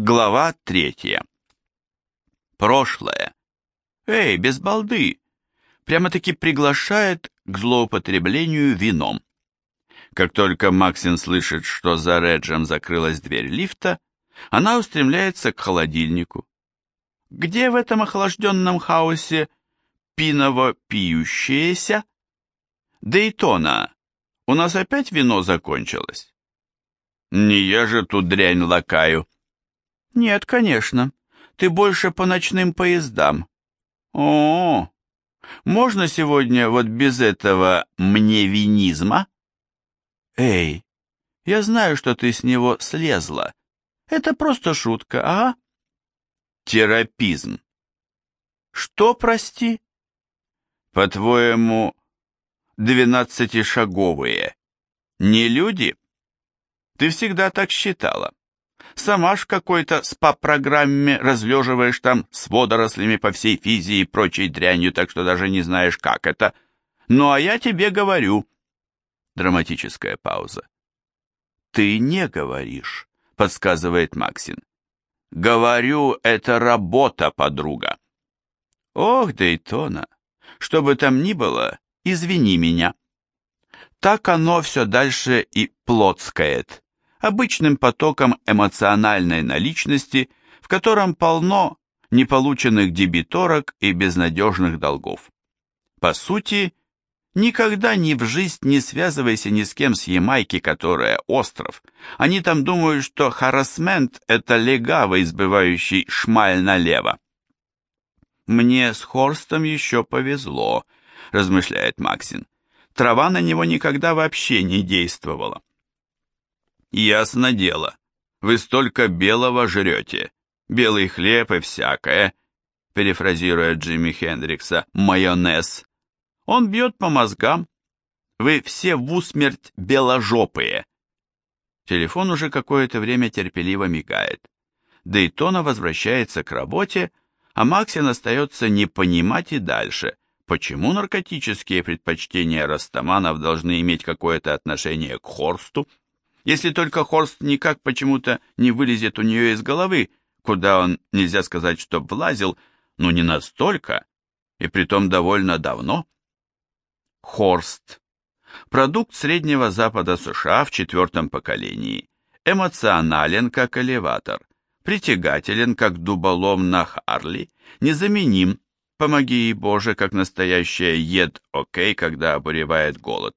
Глава третья. Прошлое. Эй, без балды! Прямо-таки приглашает к злоупотреблению вином. Как только Максин слышит, что за Реджем закрылась дверь лифта, она устремляется к холодильнику. Где в этом охлажденном хаосе пиново пьющееся? Дейтона, у нас опять вино закончилось? Не я же тут дрянь лакаю. Нет, конечно. Ты больше по ночным поездам. О, можно сегодня вот без этого мне винизма? Эй, я знаю, что ты с него слезла. Это просто шутка, а? Терапизм. Что, прости? По-твоему, двенадцатишаговые не люди? Ты всегда так считала. Сама ж какой-то СПА-программе разлеживаешь там с водорослями по всей физии и прочей дрянью, так что даже не знаешь, как это. Ну, а я тебе говорю. Драматическая пауза. Ты не говоришь, подсказывает Максин. Говорю, это работа, подруга. Ох, Дейтона, что бы там ни было, извини меня. Так оно все дальше и плотскает обычным потоком эмоциональной наличности, в котором полно неполученных дебиторок и безнадежных долгов. По сути, никогда ни в жизнь не связывайся ни с кем с Ямайки, которая остров. Они там думают, что харасмент – это легавый, избывающий шмаль налево. «Мне с Хорстом еще повезло», – размышляет Максин. Трава на него никогда вообще не действовала. Ясно дело, вы столько белого жрете, белый хлеб и всякое, перефразируя Джимми Хендрикса, майонез. Он бьет по мозгам. Вы все в усмерть беложопые. Телефон уже какое-то время терпеливо мигает. Дейтона возвращается к работе, а Максин остается не понимать и дальше, почему наркотические предпочтения растаманов должны иметь какое-то отношение к Хорсту, если только Хорст никак почему-то не вылезет у нее из головы, куда он, нельзя сказать, что влазил, но не настолько, и притом довольно давно. Хорст. Продукт Среднего Запада США в четвертом поколении. Эмоционален, как элеватор. Притягателен, как дуболом на Харли. Незаменим, помоги ей Боже, как настоящая ед окей, когда обуревает голод.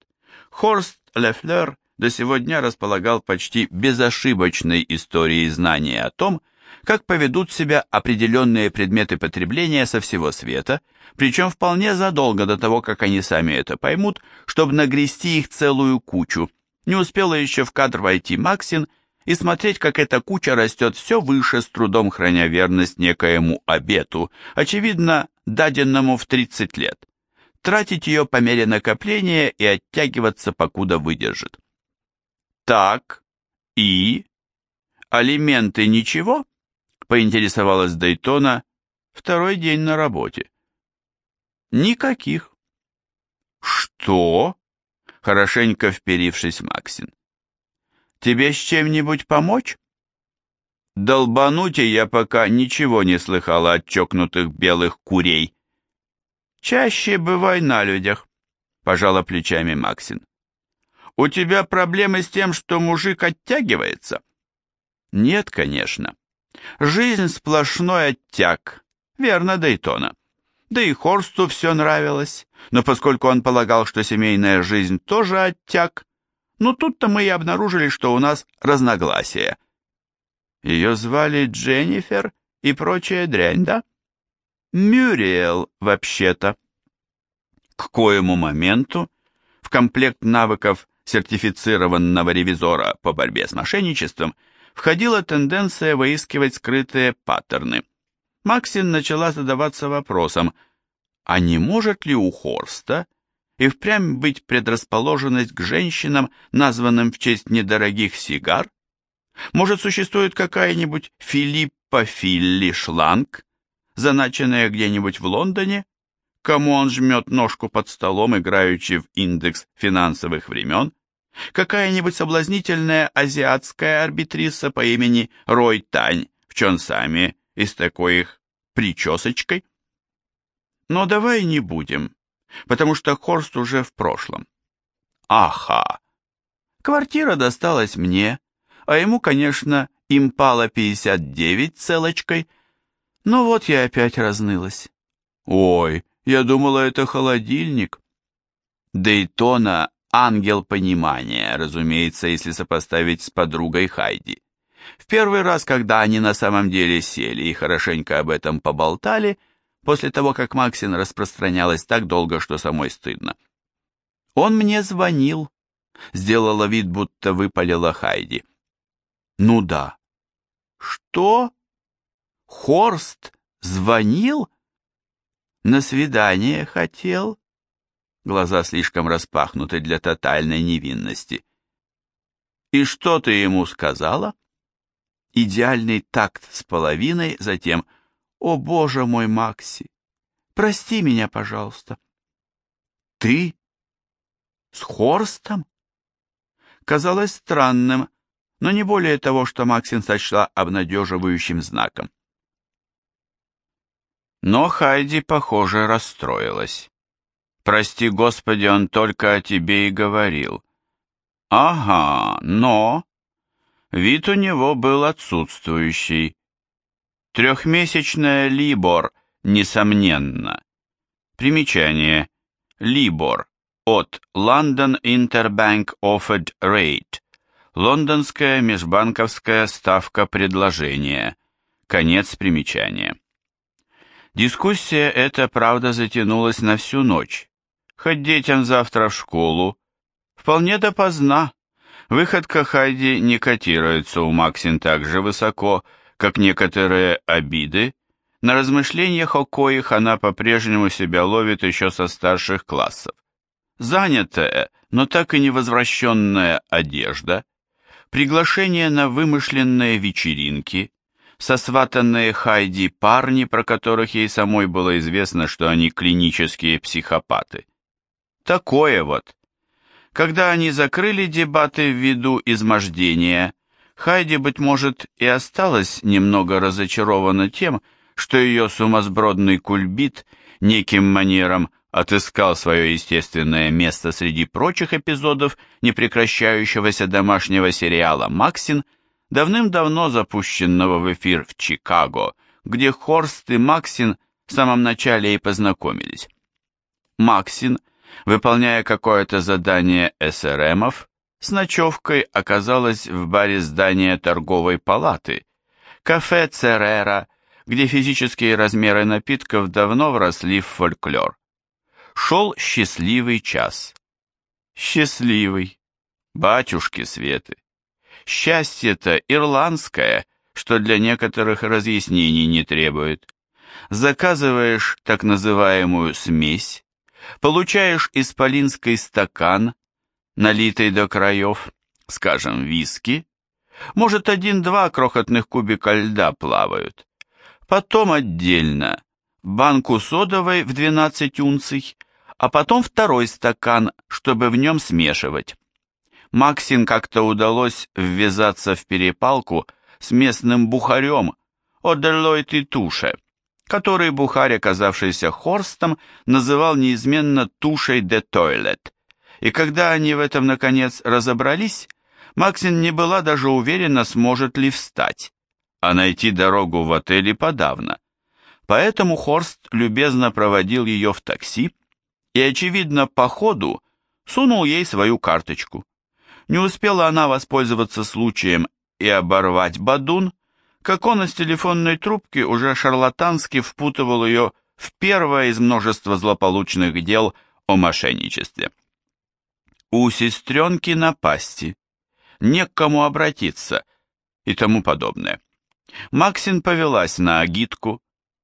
Хорст Лефлер до сего дня располагал почти безошибочной историей знания о том, как поведут себя определенные предметы потребления со всего света, причем вполне задолго до того, как они сами это поймут, чтобы нагрести их целую кучу. Не успела еще в кадр войти Максин и смотреть, как эта куча растет все выше, с трудом храня верность некоему обету, очевидно, даденному в 30 лет. Тратить ее по мере накопления и оттягиваться, покуда выдержит. Так, и? Алименты ничего? Поинтересовалась Дейтона второй день на работе. Никаких. Что? Хорошенько вперившись Максин. Тебе с чем-нибудь помочь? Долбануть я пока ничего не слыхала от чокнутых белых курей. Чаще бывай на людях, пожала плечами Максин. У тебя проблемы с тем, что мужик оттягивается? Нет, конечно. Жизнь сплошной оттяг. Верно, Дейтона. Да и Хорсту все нравилось. Но поскольку он полагал, что семейная жизнь тоже оттяг, ну тут-то мы и обнаружили, что у нас разногласия. Ее звали Дженнифер и прочая дрянь, да? Мюриэл, вообще-то. К коему моменту в комплект навыков сертифицированного ревизора по борьбе с мошенничеством, входила тенденция выискивать скрытые паттерны. Максин начала задаваться вопросом, а не может ли у Хорста и впрямь быть предрасположенность к женщинам, названным в честь недорогих сигар? Может, существует какая-нибудь Филиппа Филли Шланг, заначенная где-нибудь в Лондоне, кому он жмет ножку под столом, играючи в индекс финансовых времен, какая-нибудь соблазнительная азиатская арбитриса по имени Рой Тань в чонсами и с такой их причесочкой. Но давай не будем, потому что Хорст уже в прошлом. Аха! Квартира досталась мне, а ему, конечно, импала 59 целочкой. Но вот я опять разнылась. Ой, я думала, это холодильник. Дейтона — ангел понимания, разумеется, если сопоставить с подругой Хайди. В первый раз, когда они на самом деле сели и хорошенько об этом поболтали, после того, как Максин распространялась так долго, что самой стыдно. Он мне звонил, сделала вид, будто выпалила Хайди. Ну да. Что? Хорст звонил? На свидание хотел? Глаза слишком распахнуты для тотальной невинности. И что ты ему сказала? Идеальный такт с половиной, затем «О, боже мой, Макси, прости меня, пожалуйста». «Ты? С Хорстом?» Казалось странным, но не более того, что Максин сочла обнадеживающим знаком. Но Хайди, похоже, расстроилась. «Прости, Господи, он только о тебе и говорил». «Ага, но...» Вид у него был отсутствующий. Трехмесячная Либор, несомненно. Примечание. Либор от London Interbank Offered Rate. Лондонская межбанковская ставка предложения. Конец примечания. Дискуссия эта, правда, затянулась на всю ночь. Хоть детям завтра в школу. Вполне допоздна. Выходка Хайди не котируется у Максин так же высоко, как некоторые обиды. На размышлениях о коих она по-прежнему себя ловит еще со старших классов. Занятая, но так и не возвращенная одежда, приглашение на вымышленные вечеринки, сосватанные Хайди парни, про которых ей самой было известно, что они клинические психопаты. Такое вот. Когда они закрыли дебаты ввиду измождения, Хайди, быть может, и осталась немного разочарована тем, что ее сумасбродный кульбит неким манером отыскал свое естественное место среди прочих эпизодов непрекращающегося домашнего сериала «Максин», давным-давно запущенного в эфир в Чикаго, где Хорст и Максин в самом начале и познакомились. Максин, выполняя какое-то задание СРМов, с ночевкой оказалась в баре здания торговой палаты, кафе Церера, где физические размеры напитков давно вросли в фольклор. Шел счастливый час. Счастливый. Батюшки Светы. Счастье-то ирландское, что для некоторых разъяснений не требует. Заказываешь так называемую смесь, получаешь исполинский стакан, налитый до краев, скажем, виски, может, один-два крохотных кубика льда плавают. Потом отдельно банку содовой в 12 унций, а потом второй стакан, чтобы в нем смешивать. Максин как-то удалось ввязаться в перепалку с местным бухарем Одерлойт и Туше, который бухарь, оказавшийся Хорстом, называл неизменно Тушей де Тойлет. И когда они в этом, наконец, разобрались, Максин не была даже уверена, сможет ли встать, а найти дорогу в отеле подавно. Поэтому Хорст любезно проводил ее в такси и, очевидно, по ходу сунул ей свою карточку. Не успела она воспользоваться случаем и оборвать бадун, как он из телефонной трубки уже шарлатански впутывал ее в первое из множества злополучных дел о мошенничестве. У сестренки напасти, не к кому обратиться и тому подобное. Максин повелась на агитку,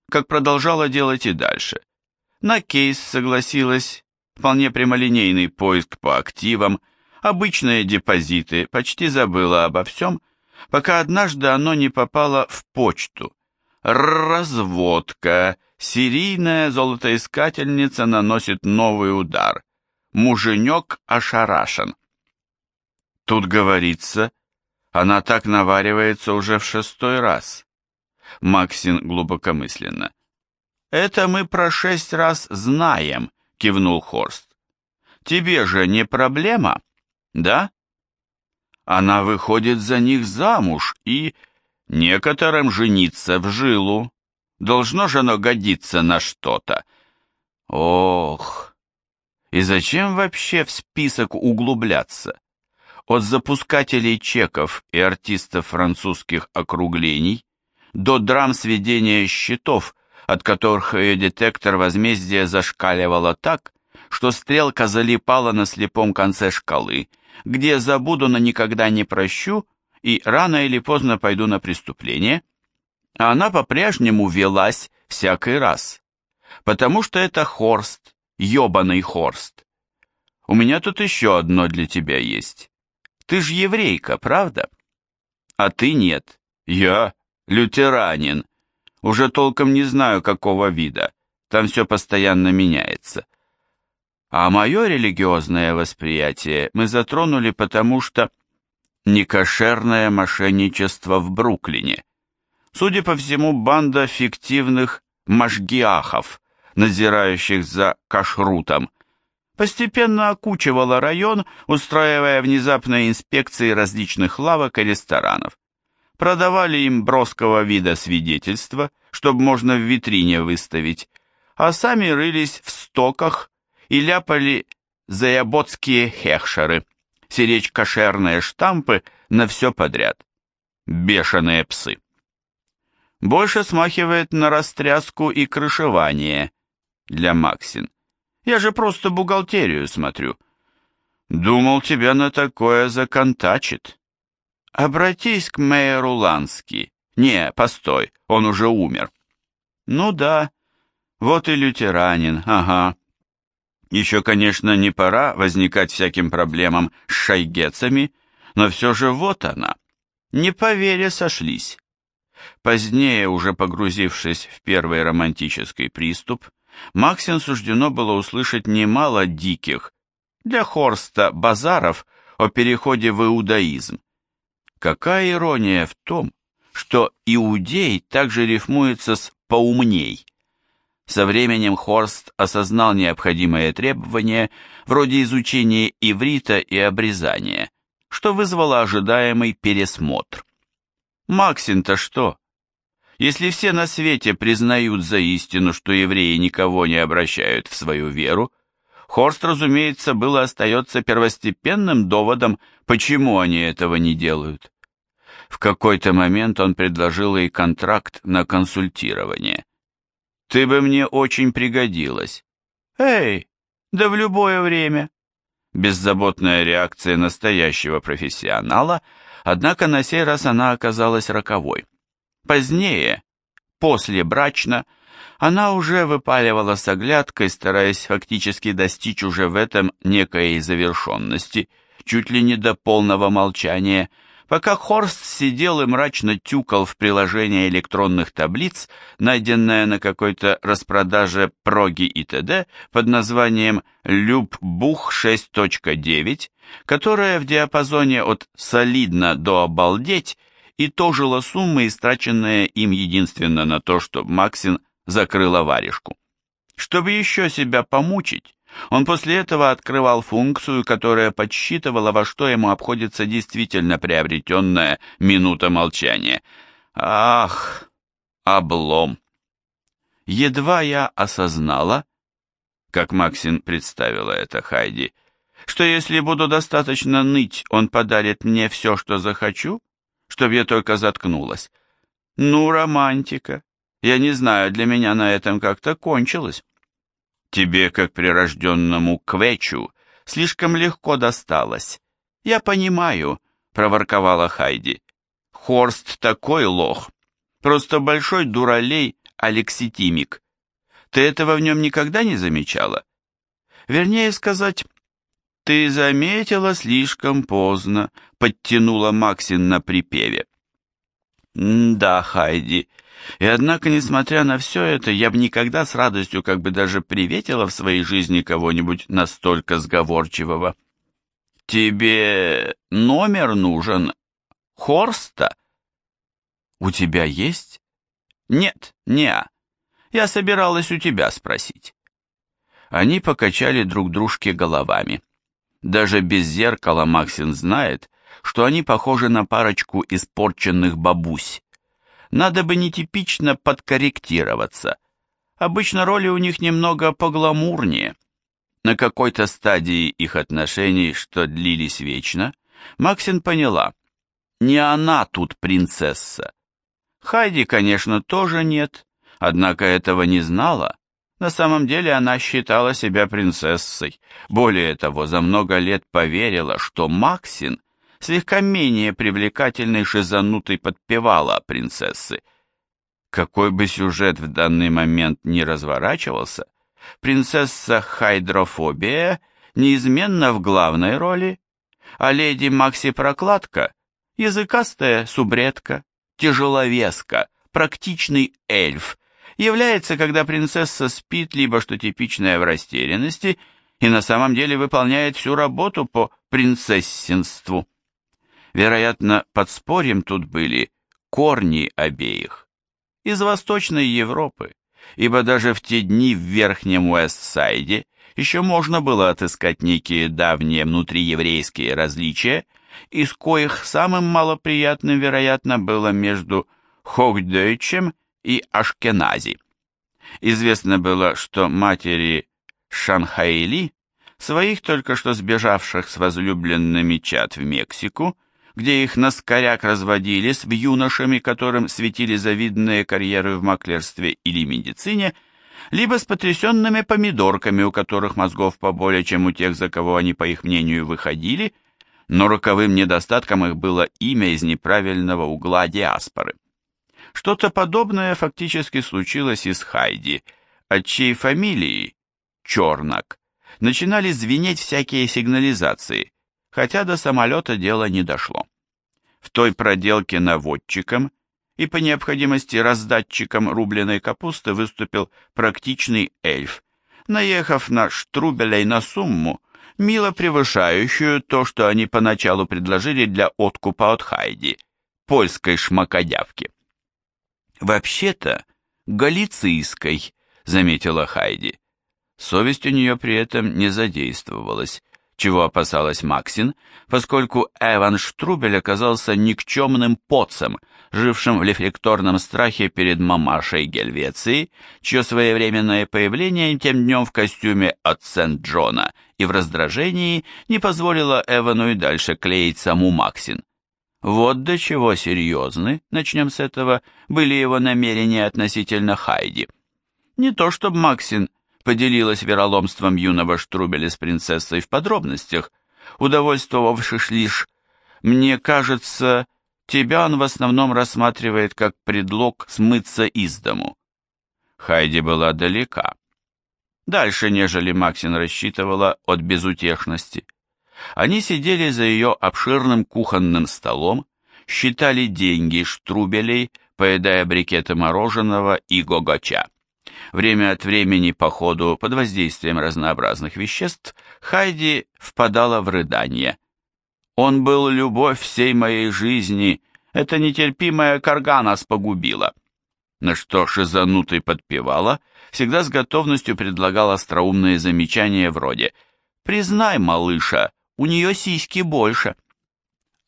как продолжала делать и дальше. На кейс согласилась, вполне прямолинейный поиск по активам, обычные депозиты, почти забыла обо всем, пока однажды оно не попало в почту. Разводка. Серийная золотоискательница наносит новый удар. Муженек ошарашен. Тут говорится, она так наваривается уже в шестой раз. Максин глубокомысленно. «Это мы про шесть раз знаем», — кивнул Хорст. «Тебе же не проблема, да?» Она выходит за них замуж и... Некоторым жениться в жилу. Должно же оно годиться на что-то. Ох! И зачем вообще в список углубляться? От запускателей чеков и артистов французских округлений до драм сведения счетов, от которых ее детектор возмездия зашкаливала так, что стрелка залипала на слепом конце шкалы, где забуду, но никогда не прощу, и рано или поздно пойду на преступление, а она по-прежнему велась всякий раз, потому что это Хорст, ёбаный Хорст. У меня тут еще одно для тебя есть. Ты ж еврейка, правда? А ты нет. Я лютеранин. Уже толком не знаю, какого вида. Там все постоянно меняется. А мое религиозное восприятие мы затронули, потому что некошерное мошенничество в Бруклине. Судя по всему, банда фиктивных машгиахов, надзирающих за кашрутом, постепенно окучивала район, устраивая внезапные инспекции различных лавок и ресторанов. Продавали им броского вида свидетельства, чтобы можно в витрине выставить, а сами рылись в стоках и ляпали заяботские хехшеры, серечь кошерные штампы на все подряд. Бешеные псы. Больше смахивает на растряску и крышевание для Максин. Я же просто бухгалтерию смотрю. Думал, тебя на такое законтачит. Обратись к мэру Лански. Не, постой, он уже умер. Ну да, вот и лютеранин, ага. Еще, конечно, не пора возникать всяким проблемам с шайгецами, но все же вот она. Не по вере сошлись. Позднее, уже погрузившись в первый романтический приступ, Максин суждено было услышать немало диких, для Хорста базаров о переходе в иудаизм. Какая ирония в том, что иудей также рифмуется с «поумней». Со временем Хорст осознал необходимые требования вроде изучения иврита и обрезания, что вызвало ожидаемый пересмотр. Максин-то что? Если все на свете признают за истину, что евреи никого не обращают в свою веру, Хорст, разумеется, было остается первостепенным доводом, почему они этого не делают. В какой-то момент он предложил ей контракт на консультирование. «Ты бы мне очень пригодилась». «Эй, да в любое время». Беззаботная реакция настоящего профессионала, однако на сей раз она оказалась роковой. Позднее, после брачно, она уже выпаливала с оглядкой, стараясь фактически достичь уже в этом некой завершенности, чуть ли не до полного молчания, пока Хорст сидел и мрачно тюкал в приложение электронных таблиц, найденное на какой-то распродаже проги и т.д. под названием «Люббух 6.9», которое в диапазоне от «солидно» до «обалдеть» и тожила суммы, истраченные им единственно на то, чтобы Максин закрыла варежку. Чтобы еще себя помучить, он после этого открывал функцию, которая подсчитывала, во что ему обходится действительно приобретенная минута молчания. Ах, облом! Едва я осознала, как Максин представила это Хайди, что если буду достаточно ныть, он подарит мне все, что захочу, чтобы я только заткнулась. Ну, романтика. Я не знаю, для меня на этом как-то кончилось. Тебе, как прирожденному квечу, слишком легко досталось. Я понимаю, проворковала Хайди. Хорст такой лох. Просто большой дуралей алекситимик. Ты этого в нем никогда не замечала? Вернее сказать, «Ты заметила слишком поздно», — подтянула Максин на припеве. «Да, Хайди, и однако, несмотря на все это, я бы никогда с радостью как бы даже приветила в своей жизни кого-нибудь настолько сговорчивого. Тебе номер нужен? Хорста? У тебя есть? Нет, не Я собиралась у тебя спросить. Они покачали друг дружке головами. Даже без зеркала Максин знает, что они похожи на парочку испорченных бабусь. Надо бы нетипично подкорректироваться. Обычно роли у них немного погламурнее. На какой-то стадии их отношений, что длились вечно, Максин поняла, не она тут принцесса. Хайди, конечно, тоже нет, однако этого не знала. На самом деле она считала себя принцессой. Более того, за много лет поверила, что Максин слегка менее привлекательной шизанутой подпевала принцессы. Какой бы сюжет в данный момент ни разворачивался, принцесса Хайдрофобия неизменно в главной роли, а леди Макси Прокладка – языкастая субредка, тяжеловеска, практичный эльф, является, когда принцесса спит, либо, что типичное в растерянности, и на самом деле выполняет всю работу по принцессинству. Вероятно, подспорьем тут были корни обеих. Из Восточной Европы, ибо даже в те дни в Верхнем Уэстсайде еще можно было отыскать некие давние внутриеврейские различия, из коих самым малоприятным, вероятно, было между Хохдойчем и Ашкенази. Известно было, что матери Шанхайли, своих только что сбежавших с возлюбленными чад в Мексику, где их на скоряк разводили с юношами, которым светили завидные карьеры в маклерстве или медицине, либо с потрясенными помидорками, у которых мозгов поболее, чем у тех, за кого они, по их мнению, выходили, но роковым недостатком их было имя из неправильного угла диаспоры. Что-то подобное фактически случилось и с Хайди, от чьей фамилии, Чернок, начинали звенеть всякие сигнализации, хотя до самолета дело не дошло. В той проделке наводчиком и по необходимости раздатчиком рубленой капусты выступил практичный эльф, наехав на штрубелей на сумму, мило превышающую то, что они поначалу предложили для откупа от Хайди, польской шмакодявки. «Вообще-то, галицийской», — заметила Хайди. Совесть у нее при этом не задействовалась, чего опасалась Максин, поскольку Эван Штрубель оказался никчемным поцем, жившим в рефлекторном страхе перед мамашей Гельвеции, чье своевременное появление тем днем в костюме от Сент-Джона и в раздражении не позволило Эвану и дальше клеить саму Максин. Вот до чего серьезны, начнем с этого, были его намерения относительно Хайди. Не то чтобы Максин поделилась вероломством юного Штрубеля с принцессой в подробностях, удовольствовавшись лишь «мне кажется, тебя он в основном рассматривает как предлог смыться из дому». Хайди была далека. Дальше, нежели Максин рассчитывала от безутешности. Они сидели за ее обширным кухонным столом, считали деньги штрубелей, поедая брикеты мороженого и гогоча. Время от времени по ходу под воздействием разнообразных веществ Хайди впадала в рыдание. «Он был любовь всей моей жизни, эта нетерпимая карга нас погубила». На что шизанутый подпевала, всегда с готовностью предлагал остроумные замечания вроде «Признай, малыша, у нее сиськи больше».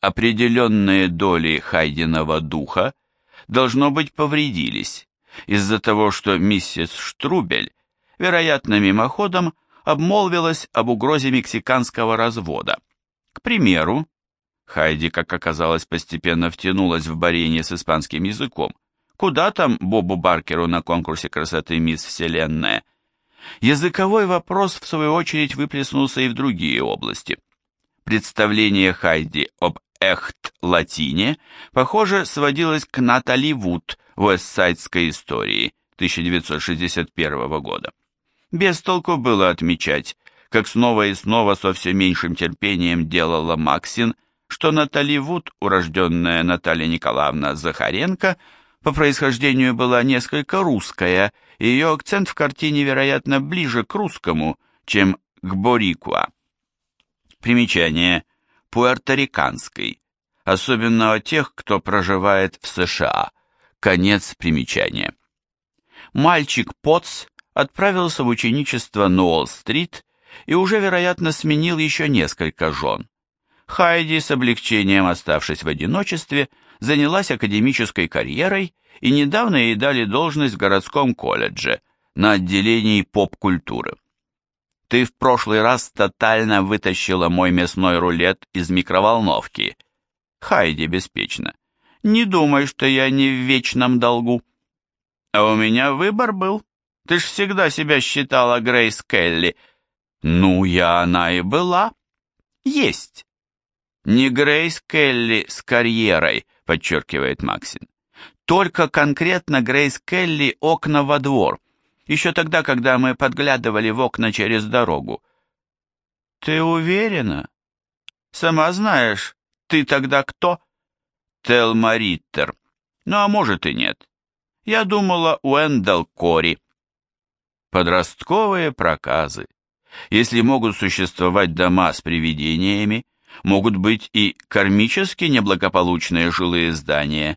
Определенные доли Хайдиного духа, должно быть, повредились из-за того, что миссис Штрубель, вероятно, мимоходом, обмолвилась об угрозе мексиканского развода. К примеру, Хайди, как оказалось, постепенно втянулась в борение с испанским языком. Куда там Бобу Баркеру на конкурсе красоты «Мисс Вселенная»? Языковой вопрос, в свою очередь, выплеснулся и в другие области. Представление Хайди об эхт-латине, похоже, сводилось к Натали Вуд в Уэстсайдской истории 1961 года. Без толку было отмечать, как снова и снова со все меньшим терпением делала Максин, что Натали Вуд, урожденная Наталья Николаевна Захаренко, по происхождению была несколько русская, и ее акцент в картине, вероятно, ближе к русскому, чем к борикуа. Примечание. Пуэрториканской, особенно о тех, кто проживает в США, Конец примечания. Мальчик Потс отправился в ученичество на Уолл-стрит и уже, вероятно, сменил еще несколько жен. Хайди, с облегчением оставшись в одиночестве, занялась академической карьерой и недавно ей дали должность в городском колледже на отделении поп-культуры. Ты в прошлый раз тотально вытащила мой мясной рулет из микроволновки. Хайди беспечно. Не думай, что я не в вечном долгу. А у меня выбор был. Ты ж всегда себя считала Грейс Келли. Ну, я она и была. Есть. Не Грейс Келли с карьерой, подчеркивает Максин. Только конкретно Грейс Келли окна во двор. Еще тогда, когда мы подглядывали в окна через дорогу. Ты уверена? Сама знаешь, ты тогда кто? Телма Риттер. Ну, а может и нет. Я думала, Уэндал Кори. Подростковые проказы. Если могут существовать дома с привидениями, могут быть и кармически неблагополучные жилые здания,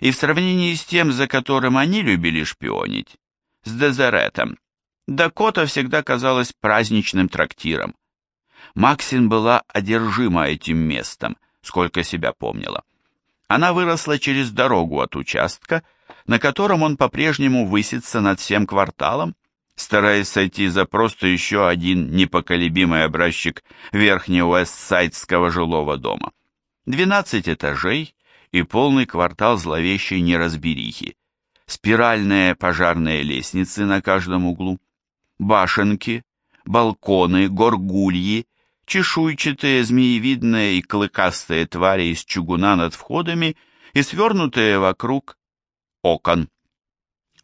и в сравнении с тем, за которым они любили шпионить, с Дезеретом, Дакота всегда казалась праздничным трактиром. Максин была одержима этим местом, сколько себя помнила. Она выросла через дорогу от участка, на котором он по-прежнему высится над всем кварталом, стараясь сойти за просто еще один непоколебимый образчик верхнего Уэстсайдского жилого дома. Двенадцать этажей и полный квартал зловещей неразберихи, спиральные пожарные лестницы на каждом углу, башенки, балконы, горгульи, чешуйчатые, змеевидные и клыкастые твари из чугуна над входами и свернутые вокруг окон.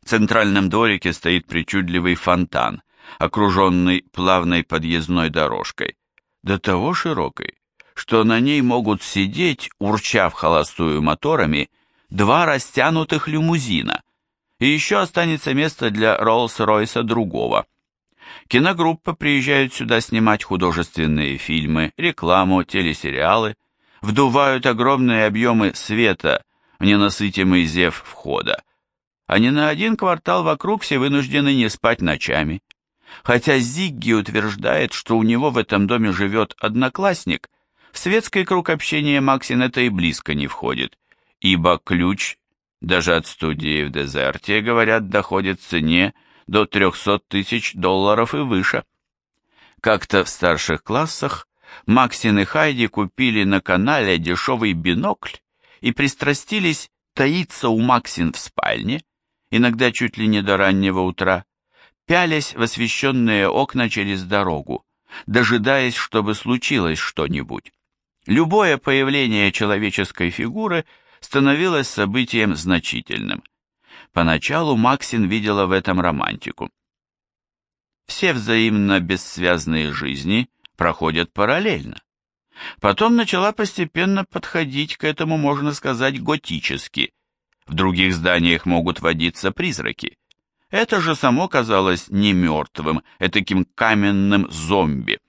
В центральном дворике стоит причудливый фонтан, окруженный плавной подъездной дорожкой, до того широкой, что на ней могут сидеть, урча в холостую моторами, два растянутых лимузина, и еще останется место для Роллс-Ройса другого. Киногруппа приезжает сюда снимать художественные фильмы, рекламу, телесериалы, вдувают огромные объемы света в ненасытимый зев входа, не на один квартал вокруг все вынуждены не спать ночами. Хотя Зигги утверждает, что у него в этом доме живет одноклассник, в светский круг общения Максин это и близко не входит, ибо ключ, даже от студии в Дезерте, говорят, доходит в цене до 300 тысяч долларов и выше. Как-то в старших классах Максин и Хайди купили на канале дешевый бинокль и пристрастились таиться у Максин в спальне, иногда чуть ли не до раннего утра, пялясь в освещенные окна через дорогу, дожидаясь, чтобы случилось что-нибудь. Любое появление человеческой фигуры становилось событием значительным. Поначалу Максин видела в этом романтику. Все взаимно бессвязные жизни проходят параллельно. Потом начала постепенно подходить к этому, можно сказать, готически, в других зданиях могут водиться призраки. Это же само казалось не мертвым, этаким каменным зомби.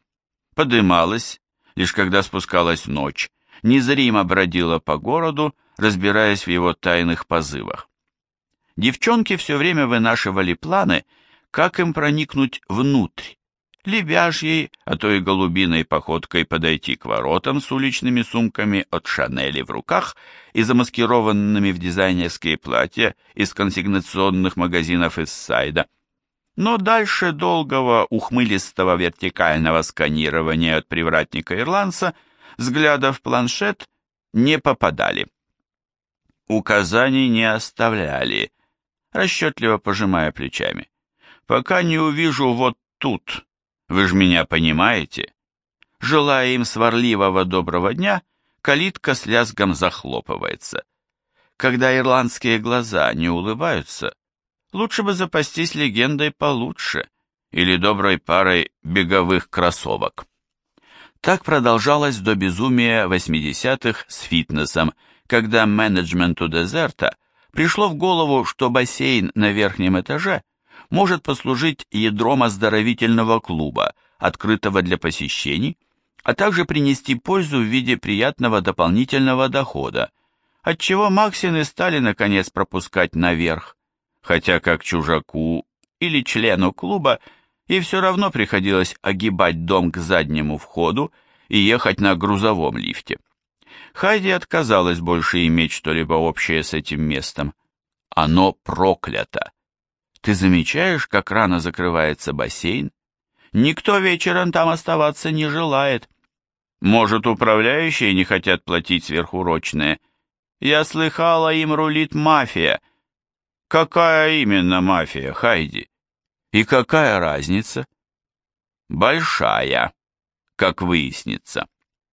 Подымалась, лишь когда спускалась ночь, незримо бродила по городу, разбираясь в его тайных позывах. Девчонки все время вынашивали планы, как им проникнуть внутрь, лебяжьей, а то и голубиной походкой подойти к воротам с уличными сумками от Шанели в руках и замаскированными в дизайнерские платья из консигнационных магазинов из Сайда. Но дальше долгого ухмылистого вертикального сканирования от привратника-ирландца взгляда в планшет не попадали. Указаний не оставляли, расчетливо пожимая плечами. Пока не увижу вот тут, вы же меня понимаете? Желая им сварливого доброго дня, калитка с лязгом захлопывается. Когда ирландские глаза не улыбаются, лучше бы запастись легендой получше или доброй парой беговых кроссовок. Так продолжалось до безумия 80-х с фитнесом, когда менеджменту дезерта пришло в голову, что бассейн на верхнем этаже может послужить ядром оздоровительного клуба, открытого для посещений, а также принести пользу в виде приятного дополнительного дохода, отчего Максины стали наконец пропускать наверх, хотя как чужаку или члену клуба и все равно приходилось огибать дом к заднему входу и ехать на грузовом лифте. Хайди отказалась больше иметь что-либо общее с этим местом. Оно проклято. Ты замечаешь, как рано закрывается бассейн? Никто вечером там оставаться не желает. Может, управляющие не хотят платить сверхурочные? Я слыхала, им рулит мафия. Какая именно мафия, Хайди? И какая разница? Большая, как выяснится.